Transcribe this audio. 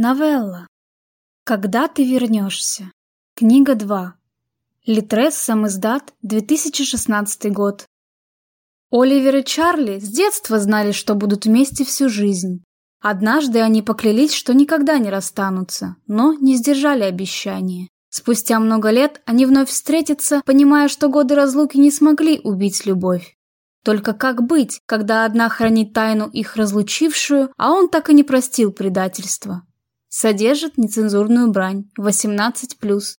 Новелла. Когда ты вернешься? Книга 2. Литрес, сам издат, 2016 год. Оливер и Чарли с детства знали, что будут вместе всю жизнь. Однажды они поклялись, что никогда не расстанутся, но не сдержали обещания. Спустя много лет они вновь встретятся, понимая, что годы разлуки не смогли убить любовь. Только как быть, когда одна хранит тайну их разлучившую, а он так и не простил предательства? Содержит нецензурную брань, 18+.